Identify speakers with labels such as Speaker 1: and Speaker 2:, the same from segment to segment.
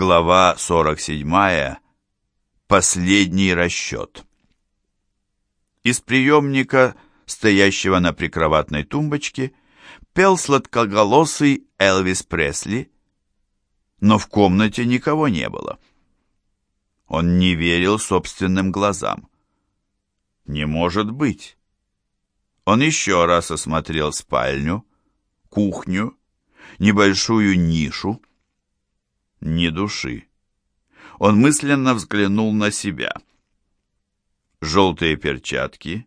Speaker 1: Глава 47. Последний расчет. Из приемника, стоящего на прикроватной тумбочке, пел сладкоголосый Элвис Пресли, но в комнате никого не было. Он не верил собственным глазам. Не может быть. Он еще раз осмотрел спальню, кухню, небольшую нишу, ни души. Он мысленно взглянул на себя. Желтые перчатки.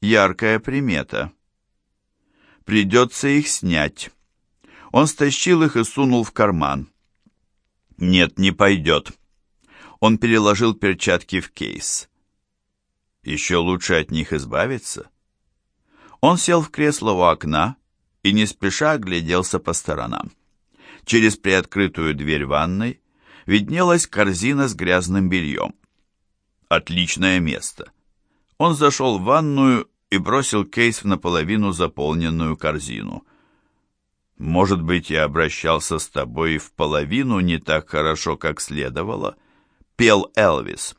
Speaker 1: Яркая примета. Придется их снять. Он стащил их и сунул в карман. Нет, не пойдет. Он переложил перчатки в кейс. Еще лучше от них избавиться. Он сел в кресло у окна и не спеша огляделся по сторонам. Через приоткрытую дверь ванной виднелась корзина с грязным бельем. Отличное место. Он зашел в ванную и бросил кейс в наполовину заполненную корзину. «Может быть, я обращался с тобой в половину не так хорошо, как следовало?» — пел Элвис.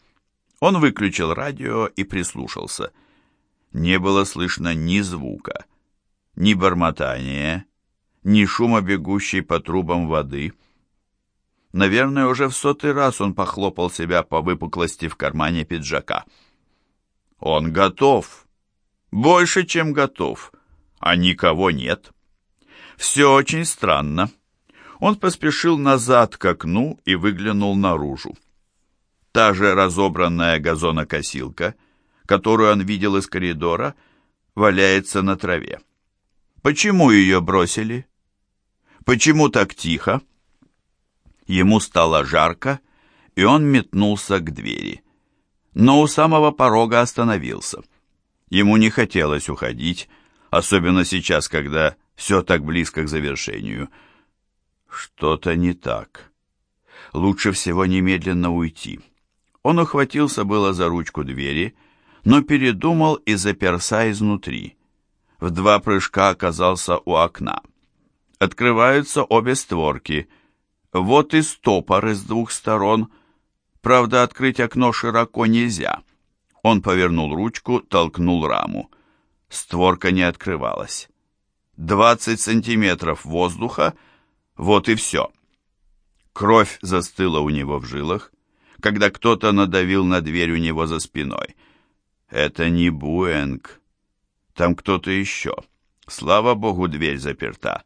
Speaker 1: Он выключил радио и прислушался. Не было слышно ни звука, ни бормотания, ни шума бегущей по трубам воды. Наверное, уже в сотый раз он похлопал себя по выпуклости в кармане пиджака. Он готов. Больше, чем готов. А никого нет. Все очень странно. Он поспешил назад к окну и выглянул наружу. Та же разобранная газонокосилка, которую он видел из коридора, валяется на траве. Почему ее бросили? Почему так тихо? Ему стало жарко, и он метнулся к двери. Но у самого порога остановился. Ему не хотелось уходить, особенно сейчас, когда все так близко к завершению. Что-то не так. Лучше всего немедленно уйти. Он ухватился было за ручку двери, но передумал и заперся изнутри. В два прыжка оказался у окна. Открываются обе створки. Вот и стопоры с двух сторон. Правда, открыть окно широко нельзя. Он повернул ручку, толкнул раму. Створка не открывалась. Двадцать сантиметров воздуха, вот и все. Кровь застыла у него в жилах, когда кто-то надавил на дверь у него за спиной. Это не Буэнг. Там кто-то еще. Слава богу, дверь заперта.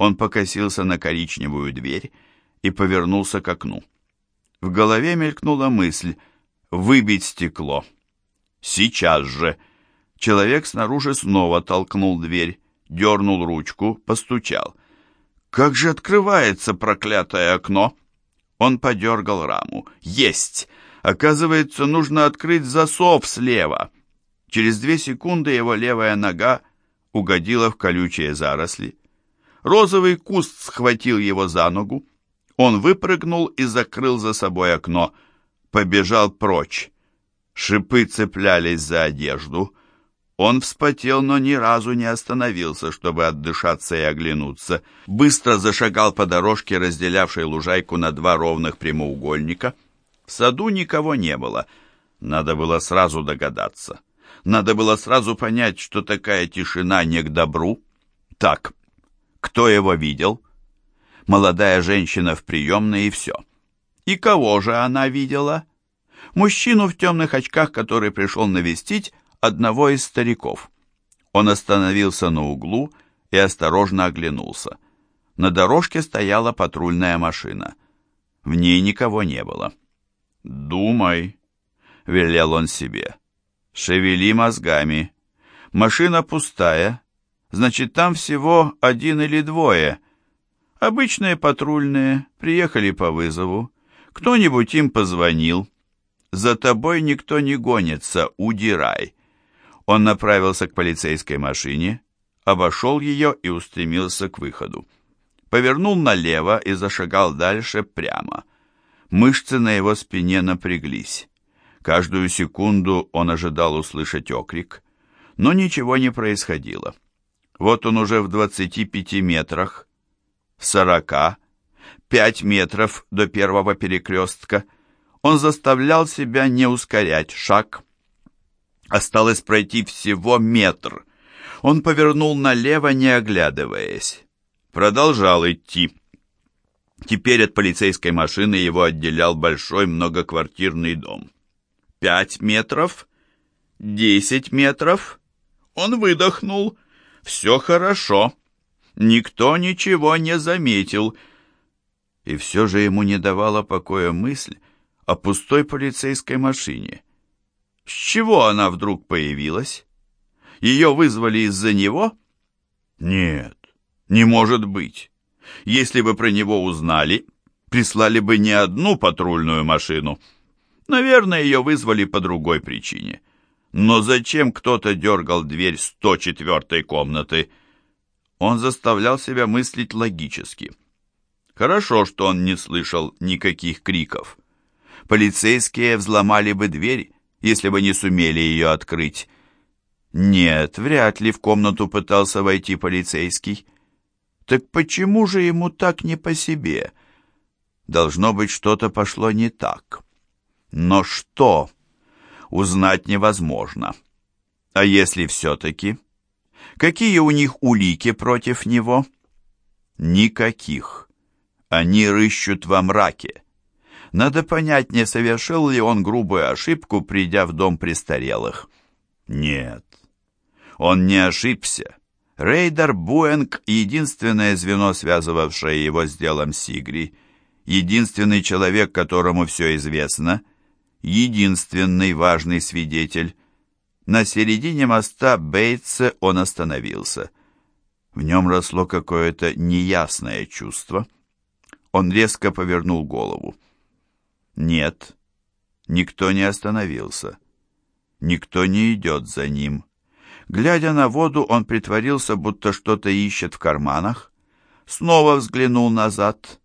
Speaker 1: Он покосился на коричневую дверь и повернулся к окну. В голове мелькнула мысль «выбить стекло». Сейчас же. Человек снаружи снова толкнул дверь, дернул ручку, постучал. «Как же открывается проклятое окно?» Он подергал раму. «Есть! Оказывается, нужно открыть засов слева». Через две секунды его левая нога угодила в колючие заросли. Розовый куст схватил его за ногу. Он выпрыгнул и закрыл за собой окно. Побежал прочь. Шипы цеплялись за одежду. Он вспотел, но ни разу не остановился, чтобы отдышаться и оглянуться. Быстро зашагал по дорожке, разделявшей лужайку на два ровных прямоугольника. В саду никого не было. Надо было сразу догадаться. Надо было сразу понять, что такая тишина не к добру. Так, кто его видел? Молодая женщина в приемной и все. И кого же она видела? Мужчину в темных очках, который пришел навестить одного из стариков. Он остановился на углу и осторожно оглянулся. На дорожке стояла патрульная машина. В ней никого не было. «Думай», — велел он себе. «Шевели мозгами. Машина пустая, Значит, там всего один или двое. Обычные патрульные, приехали по вызову. Кто-нибудь им позвонил. За тобой никто не гонится, удирай. Он направился к полицейской машине, обошел ее и устремился к выходу. Повернул налево и зашагал дальше прямо. Мышцы на его спине напряглись. Каждую секунду он ожидал услышать окрик, но ничего не происходило. Вот он уже в 25 метрах, в 40, пять метров до первого перекрестка. Он заставлял себя не ускорять шаг. Осталось пройти всего метр. Он повернул налево, не оглядываясь. Продолжал идти. Теперь от полицейской машины его отделял большой многоквартирный дом. Пять метров? Десять метров? Он выдохнул. Все хорошо. Никто ничего не заметил. И все же ему не давала покоя мысль о пустой полицейской машине. С чего она вдруг появилась? Ее вызвали из-за него? Нет, не может быть. Если бы про него узнали, прислали бы не одну патрульную машину. Наверное, ее вызвали по другой причине. Но зачем кто-то дергал дверь 104-й комнаты? Он заставлял себя мыслить логически. Хорошо, что он не слышал никаких криков. Полицейские взломали бы дверь, если бы не сумели ее открыть. Нет, вряд ли в комнату пытался войти полицейский. Так почему же ему так не по себе? Должно быть, что-то пошло не так. Но что? Узнать невозможно. А если все-таки? Какие у них улики против него? Никаких. Они рыщут во мраке. Надо понять, не совершил ли он грубую ошибку, придя в дом престарелых. Нет, он не ошибся. Рейдер Буэнг — единственное звено, связывавшее его с делом Сигри, единственный человек, которому все известно, единственный важный свидетель. На середине моста Бейтса он остановился. В нем росло какое-то неясное чувство. Он резко повернул голову. Нет, никто не остановился. Никто не идет за ним. Глядя на воду, он притворился, будто что-то ищет в карманах. Снова взглянул назад.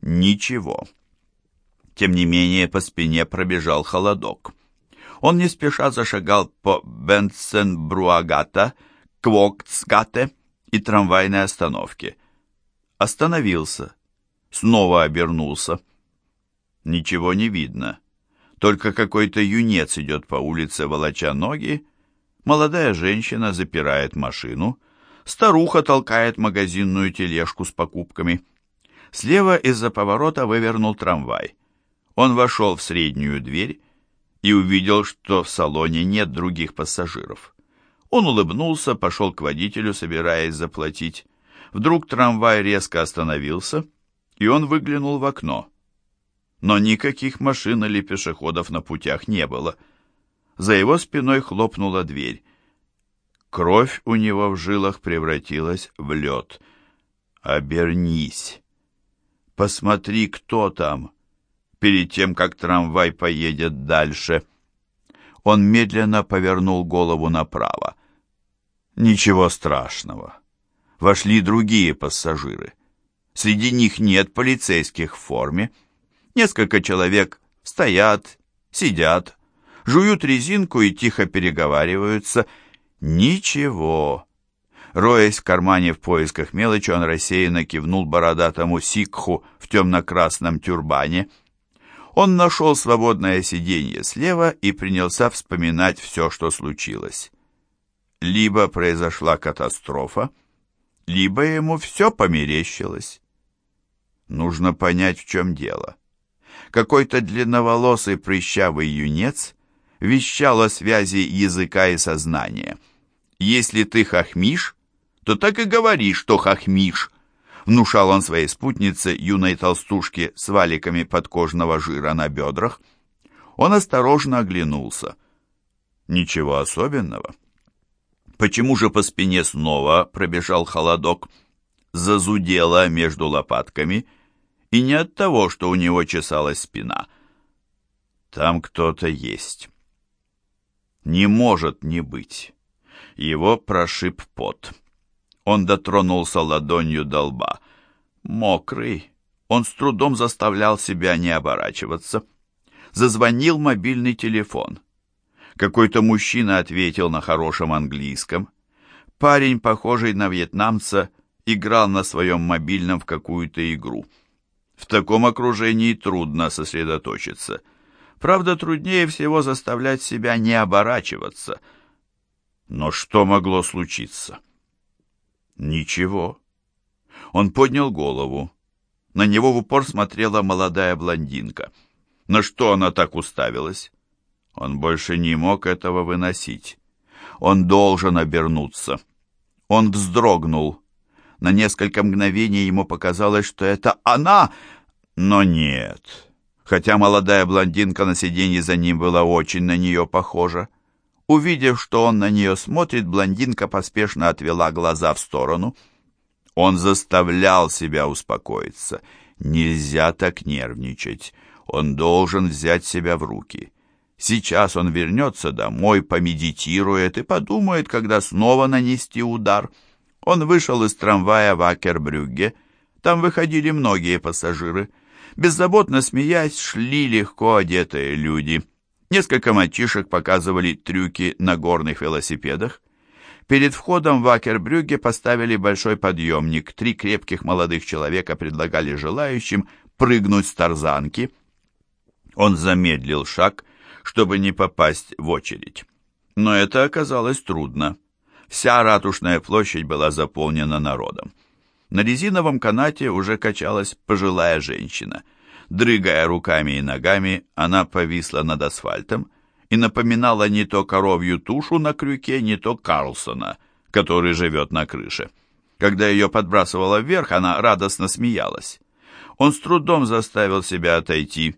Speaker 1: Ничего. Тем не менее, по спине пробежал холодок. Он не спеша зашагал по Бенсен-Бруагата, Квокцгате и трамвайной остановке. Остановился. Снова обернулся. Ничего не видно. Только какой-то юнец идет по улице, волоча ноги. Молодая женщина запирает машину. Старуха толкает магазинную тележку с покупками. Слева из-за поворота вывернул трамвай. Он вошел в среднюю дверь и увидел, что в салоне нет других пассажиров. Он улыбнулся, пошел к водителю, собираясь заплатить. Вдруг трамвай резко остановился, и он выглянул в окно но никаких машин или пешеходов на путях не было. За его спиной хлопнула дверь. Кровь у него в жилах превратилась в лед. «Обернись! Посмотри, кто там!» Перед тем, как трамвай поедет дальше. Он медленно повернул голову направо. Ничего страшного. Вошли другие пассажиры. Среди них нет полицейских в форме. Несколько человек стоят, сидят, жуют резинку и тихо переговариваются. Ничего. Роясь в кармане в поисках мелочи, он рассеянно кивнул бородатому сикху в темно-красном тюрбане. Он нашел свободное сиденье слева и принялся вспоминать все, что случилось. Либо произошла катастрофа, либо ему все померещилось. Нужно понять, в чем дело какой-то длинноволосый прыщавый юнец вещал о связи языка и сознания. «Если ты хохмишь, то так и говори, что хохмишь», внушал он своей спутнице, юной толстушке с валиками подкожного жира на бедрах. Он осторожно оглянулся. Ничего особенного. Почему же по спине снова пробежал холодок? Зазудело между лопатками — и не от того, что у него чесалась спина. Там кто-то есть. Не может не быть. Его прошиб пот. Он дотронулся ладонью до лба. Мокрый. Он с трудом заставлял себя не оборачиваться. Зазвонил мобильный телефон. Какой-то мужчина ответил на хорошем английском. Парень, похожий на вьетнамца, играл на своем мобильном в какую-то игру. В таком окружении трудно сосредоточиться. Правда, труднее всего заставлять себя не оборачиваться. Но что могло случиться? Ничего. Он поднял голову. На него в упор смотрела молодая блондинка. На что она так уставилась? Он больше не мог этого выносить. Он должен обернуться. Он вздрогнул. На несколько мгновений ему показалось, что это она, но нет. Хотя молодая блондинка на сиденье за ним была очень на нее похожа. Увидев, что он на нее смотрит, блондинка поспешно отвела глаза в сторону. Он заставлял себя успокоиться. Нельзя так нервничать. Он должен взять себя в руки. Сейчас он вернется домой, помедитирует и подумает, когда снова нанести удар. Он вышел из трамвая в Акербрюгге. Там выходили многие пассажиры. Беззаботно смеясь, шли легко одетые люди. Несколько мальчишек показывали трюки на горных велосипедах. Перед входом в Акербрюгге поставили большой подъемник. Три крепких молодых человека предлагали желающим прыгнуть с тарзанки. Он замедлил шаг чтобы не попасть в очередь. Но это оказалось трудно. Вся ратушная площадь была заполнена народом. На резиновом канате уже качалась пожилая женщина. Дрыгая руками и ногами, она повисла над асфальтом и напоминала не то коровью тушу на крюке, не то Карлсона, который живет на крыше. Когда ее подбрасывало вверх, она радостно смеялась. Он с трудом заставил себя отойти,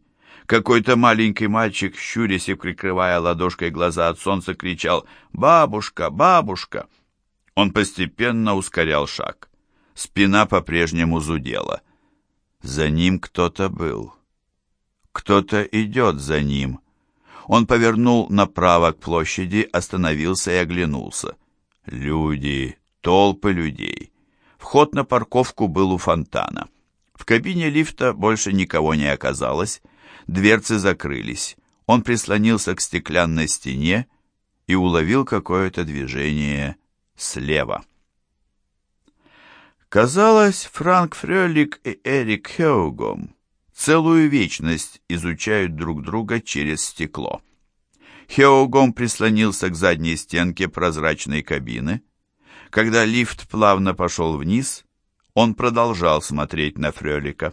Speaker 1: какой-то маленький мальчик, щурясь и прикрывая ладошкой глаза от солнца, кричал «Бабушка! Бабушка!». Он постепенно ускорял шаг. Спина по-прежнему зудела. За ним кто-то был. Кто-то идет за ним. Он повернул направо к площади, остановился и оглянулся. Люди, толпы людей. Вход на парковку был у фонтана. В кабине лифта больше никого не оказалось, Дверцы закрылись. Он прислонился к стеклянной стене и уловил какое-то движение слева. Казалось, Франк Фрёлик и Эрик Хеугом целую вечность изучают друг друга через стекло. Хеугом прислонился к задней стенке прозрачной кабины. Когда лифт плавно пошел вниз, он продолжал смотреть на Фрёлика.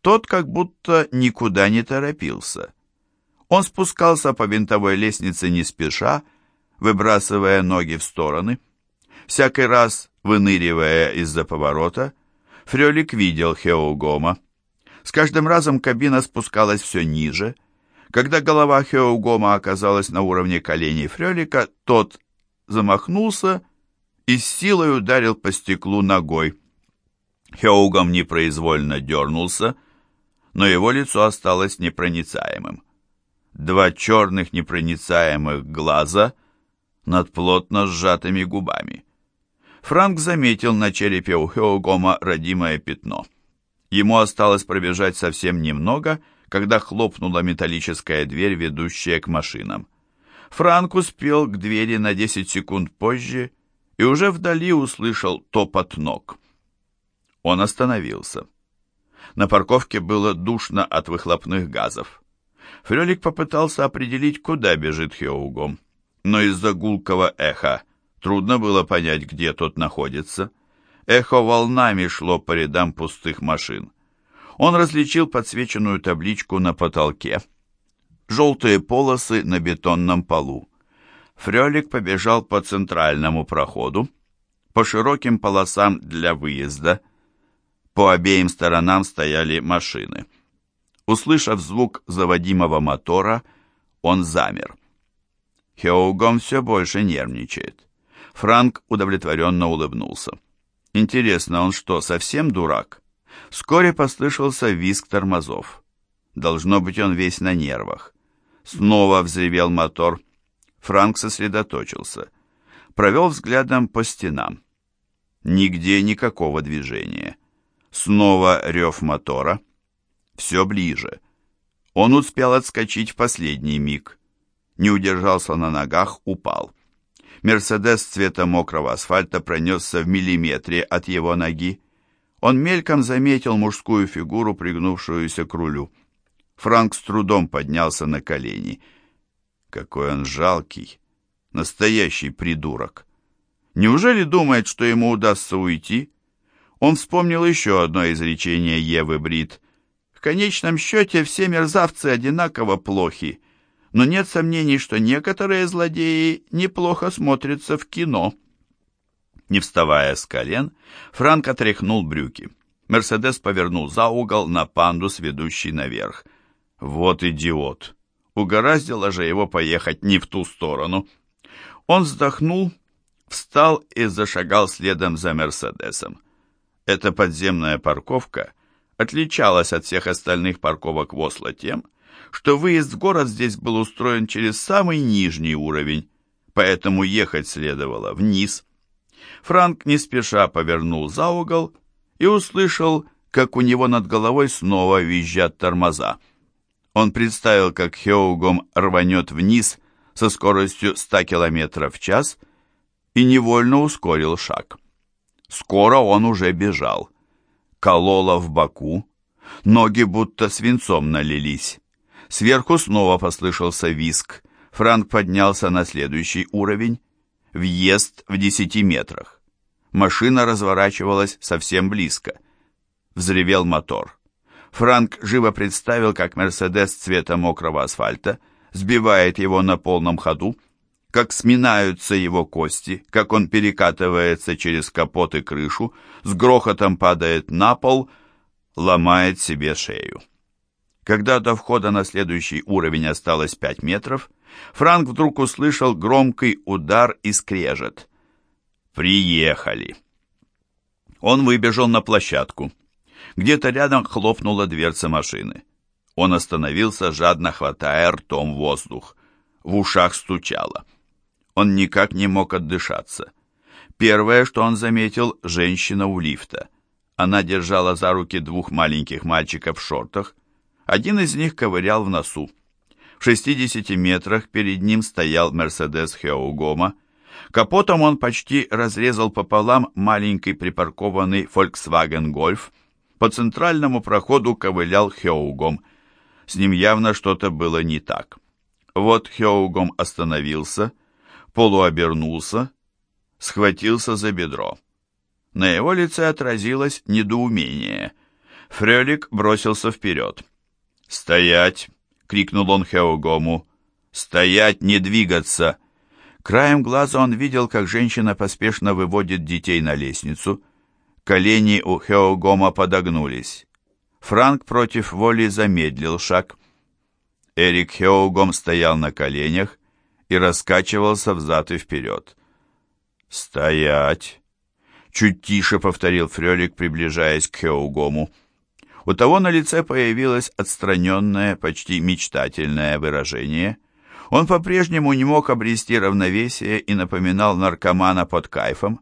Speaker 1: Тот как будто никуда не торопился. Он спускался по винтовой лестнице не спеша, выбрасывая ноги в стороны. Всякий раз, выныривая из-за поворота, Фрелик видел Хеогома. С каждым разом кабина спускалась все ниже. Когда голова Хеогома оказалась на уровне коленей Фрелика, тот замахнулся и с силой ударил по стеклу ногой. Хеогом непроизвольно дернулся, но его лицо осталось непроницаемым. Два черных непроницаемых глаза над плотно сжатыми губами. Франк заметил на черепе у Хеогома родимое пятно. Ему осталось пробежать совсем немного, когда хлопнула металлическая дверь, ведущая к машинам. Франк успел к двери на 10 секунд позже и уже вдали услышал топот ног. Он остановился. На парковке было душно от выхлопных газов. Фрелик попытался определить, куда бежит Хеугом, но из-за гулкого эха трудно было понять, где тот находится. Эхо волнами шло по рядам пустых машин. Он различил подсвеченную табличку на потолке. Желтые полосы на бетонном полу. Фрелик побежал по центральному проходу, по широким полосам для выезда, по обеим сторонам стояли машины. Услышав звук заводимого мотора, он замер. Хеугом все больше нервничает. Франк удовлетворенно улыбнулся. Интересно, он что, совсем дурак? Вскоре послышался визг тормозов. Должно быть, он весь на нервах. Снова взревел мотор. Франк сосредоточился. Провел взглядом по стенам. Нигде никакого движения. Снова рев мотора. Все ближе. Он успел отскочить в последний миг. Не удержался на ногах, упал. Мерседес цвета мокрого асфальта пронесся в миллиметре от его ноги. он мельком заметил мужскую фигуру, пригнувшуюся к рулю. Франк с трудом поднялся на колени. Какой он жалкий, настоящий придурок. Неужели думает, что ему удастся уйти? Он вспомнил еще одно изречение Евы Брит. В конечном счете все мерзавцы одинаково плохи, но нет сомнений, что некоторые злодеи неплохо смотрятся в кино. Не вставая с колен, Франк отряхнул брюки. Мерседес повернул за угол на пандус, ведущий наверх. Вот идиот! Угораздило же его поехать не в ту сторону. Он вздохнул, встал и зашагал следом за Мерседесом. Эта подземная парковка отличалась от всех остальных парковок в Осло тем, что выезд в город здесь был устроен через самый нижний уровень, поэтому ехать следовало вниз. Франк не спеша повернул за угол и услышал, как у него над головой снова визжат тормоза. Он представил, как Хеугом рванет вниз со скоростью 100 км в час и невольно ускорил шаг. Скоро он уже бежал. Кололо в боку, ноги будто свинцом налились. Сверху снова послышался виск. Франк поднялся на следующий уровень. Въезд в десяти метрах. Машина разворачивалась совсем близко. Взревел мотор. Франк живо представил, как «Мерседес» цвета мокрого асфальта сбивает его на полном ходу, как сминаются его кости, как он перекатывается через капот и крышу, с грохотом падает на пол, ломает себе шею. Когда до входа на следующий уровень осталось пять метров, Франк вдруг услышал громкий удар и скрежет. «Приехали!» Он выбежал на площадку. Где-то рядом хлопнула дверца машины. Он остановился, жадно хватая ртом воздух. В ушах стучало. Он никак не мог отдышаться. Первое, что он заметил, женщина у лифта. Она держала за руки двух маленьких мальчиков в шортах, один из них ковырял в носу. В 60 метрах перед ним стоял Мерседес Хеугома. Капотом он почти разрезал пополам маленький припаркованный Volkswagen Golf. По центральному проходу ковылял Хеугом. С ним явно что-то было не так. Вот Хеугом остановился, полуобернулся, схватился за бедро. На его лице отразилось недоумение. Фрелик бросился вперед. «Стоять!» — крикнул он Хеогому. «Стоять, не двигаться!» Краем глаза он видел, как женщина поспешно выводит детей на лестницу. Колени у Хеогома подогнулись. Франк против воли замедлил шаг. Эрик Хеогом стоял на коленях и раскачивался взад и вперед. «Стоять!» Чуть тише повторил Фрелик, приближаясь к Хеогому. У того на лице появилось отстраненное, почти мечтательное выражение. Он по-прежнему не мог обрести равновесие и напоминал наркомана под кайфом.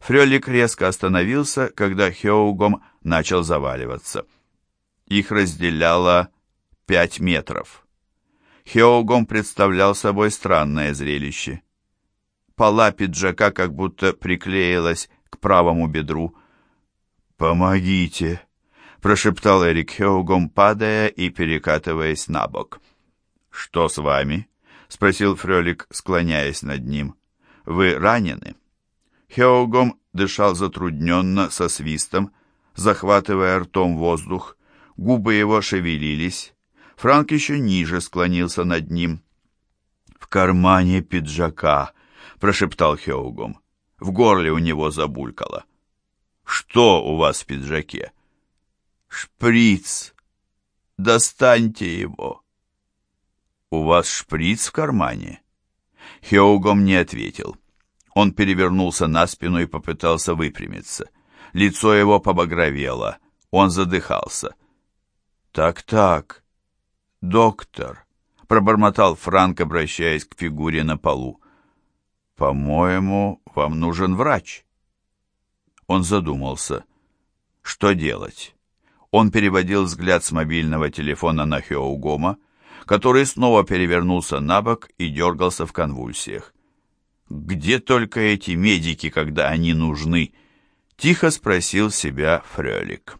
Speaker 1: Фрелик резко остановился, когда Хеугом начал заваливаться. Их разделяло пять метров. Хеугом представлял собой странное зрелище. Пола пиджака как будто приклеилась к правому бедру. «Помогите!» Прошептал Эрик Хеугом, падая и перекатываясь на бок. «Что с вами?» — спросил Фрелик, склоняясь над ним. «Вы ранены?» Хеугом дышал затрудненно, со свистом, захватывая ртом воздух. Губы его шевелились. Франк еще ниже склонился над ним. «В кармане пиджака», — прошептал Хеугом. В горле у него забулькало. «Что у вас в пиджаке?» «Шприц! Достаньте его!» «У вас шприц в кармане?» Хеугом не ответил. Он перевернулся на спину и попытался выпрямиться. Лицо его побагровело, он задыхался. «Так-так, доктор», — пробормотал Франк, обращаясь к фигуре на полу. «По-моему, вам нужен врач». Он задумался. «Что делать?» Он переводил взгляд с мобильного телефона на Хеугома, который снова перевернулся на бок и дергался в конвульсиях. «Где только эти медики, когда они нужны? Тихо спросил себя Фрелик.